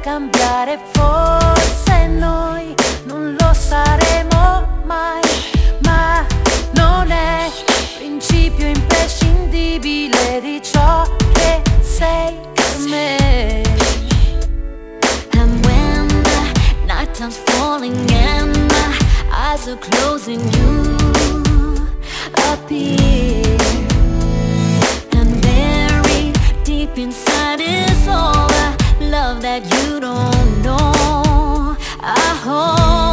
cambiare, forse noi non lo saremo mai, ma non è principio imprescindibile di ciò che sei per me. And when the night time's falling and my eyes are closing, you appear. no, no, I hope.